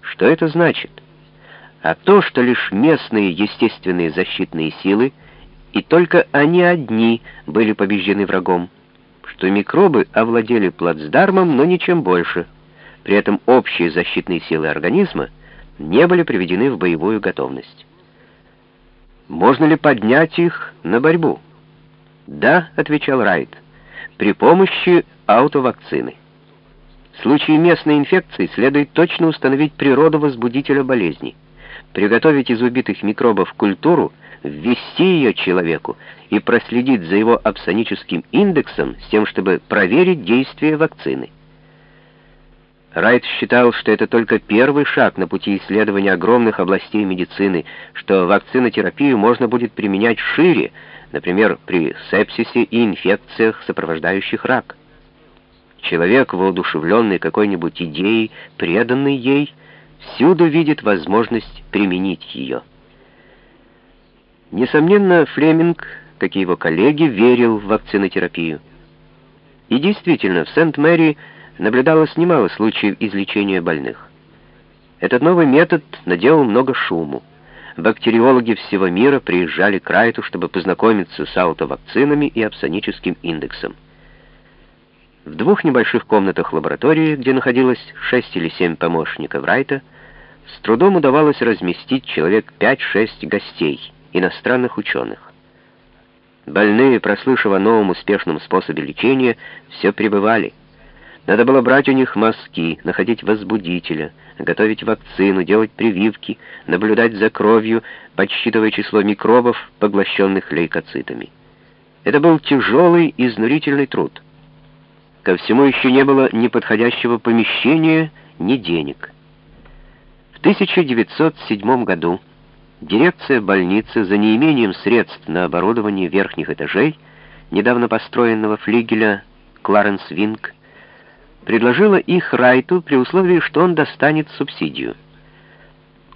Что это значит? А то, что лишь местные естественные защитные силы, и только они одни были побеждены врагом, что микробы овладели плацдармом, но ничем больше. При этом общие защитные силы организма не были приведены в боевую готовность. Можно ли поднять их на борьбу? Да, отвечал Райт, при помощи аутовакцины. В случае местной инфекции следует точно установить природу возбудителя болезни, приготовить из убитых микробов культуру, ввести ее человеку и проследить за его апсоническим индексом с тем, чтобы проверить действие вакцины. Райт считал, что это только первый шаг на пути исследования огромных областей медицины, что вакцинотерапию можно будет применять шире, например, при сепсисе и инфекциях, сопровождающих рак. Человек, воодушевленный какой-нибудь идеей, преданный ей, всюду видит возможность применить ее. Несомненно, Флеминг, как и его коллеги, верил в вакцинотерапию. И действительно, в Сент-Мэри наблюдалось немало случаев излечения больных. Этот новый метод наделал много шуму. Бактериологи всего мира приезжали к Райту, чтобы познакомиться с аутовакцинами и апсоническим индексом. В двух небольших комнатах лаборатории, где находилось шесть или семь помощников Райта, с трудом удавалось разместить человек 5-6 гостей, иностранных ученых. Больные, прослышав о новом успешном способе лечения, все пребывали. Надо было брать у них мазки, находить возбудителя, готовить вакцину, делать прививки, наблюдать за кровью, подсчитывая число микробов, поглощенных лейкоцитами. Это был тяжелый, изнурительный труд. Ко всему еще не было ни подходящего помещения, ни денег. В 1907 году дирекция больницы за неимением средств на оборудование верхних этажей недавно построенного флигеля Кларенс Винг предложила их Райту при условии, что он достанет субсидию.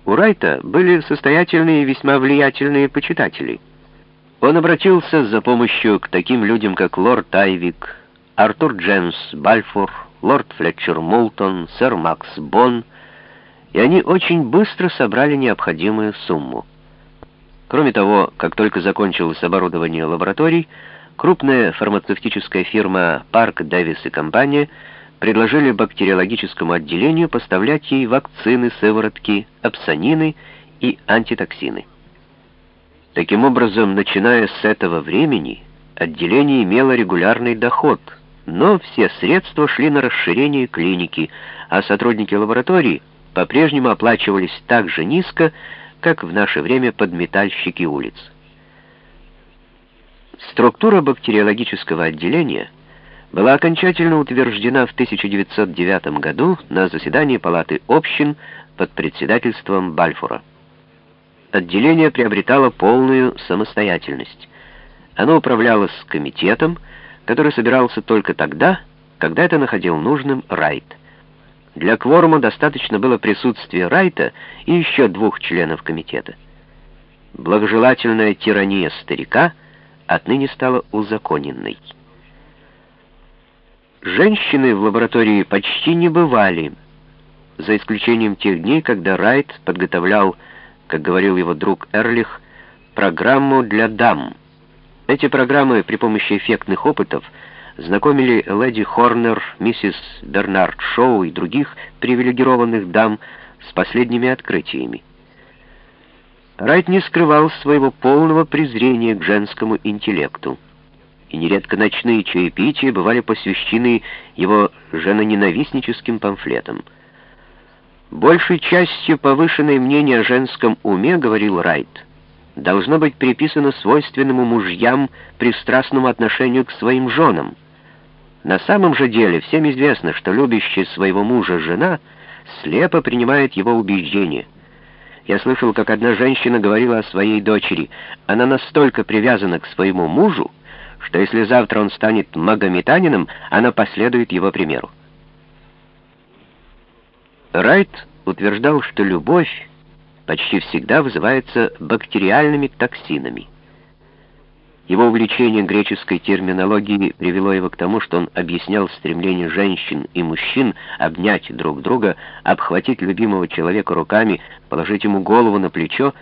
У Райта были состоятельные и весьма влиятельные почитатели. Он обратился за помощью к таким людям, как лорд Айвик, Артур Джеймс Бальфур, лорд Флетчер Мултон, сэр Макс Бонн, и они очень быстро собрали необходимую сумму. Кроме того, как только закончилось оборудование лабораторий, крупная фармацевтическая фирма Парк Дэвис и компания предложили бактериологическому отделению поставлять ей вакцины, сыворотки, апсонины и антитоксины. Таким образом, начиная с этого времени, отделение имело регулярный доход – но все средства шли на расширение клиники, а сотрудники лаборатории по-прежнему оплачивались так же низко, как в наше время подметальщики улиц. Структура бактериологического отделения была окончательно утверждена в 1909 году на заседании Палаты общин под председательством Бальфура. Отделение приобретало полную самостоятельность. Оно управлялось комитетом, который собирался только тогда, когда это находил нужным Райт. Для кворума достаточно было присутствия Райта и еще двух членов комитета. Благожелательная тирания старика отныне стала узаконенной. Женщины в лаборатории почти не бывали, за исключением тех дней, когда Райт подготовлял, как говорил его друг Эрлих, программу для дам — эти программы при помощи эффектных опытов знакомили леди Хорнер, миссис Бернард Шоу и других привилегированных дам с последними открытиями. Райт не скрывал своего полного презрения к женскому интеллекту, и нередко ночные чаепития бывали посвящены его женоненавистническим памфлетам. Большей частью повышенное мнение о женском уме, говорил Райт, — должно быть приписано свойственному мужьям пристрастному отношению к своим женам. На самом же деле всем известно, что любящая своего мужа жена слепо принимает его убеждения. Я слышал, как одна женщина говорила о своей дочери. Она настолько привязана к своему мужу, что если завтра он станет магометанином, она последует его примеру. Райт утверждал, что любовь почти всегда вызывается бактериальными токсинами. Его увлечение греческой терминологией привело его к тому, что он объяснял стремление женщин и мужчин обнять друг друга, обхватить любимого человека руками, положить ему голову на плечо,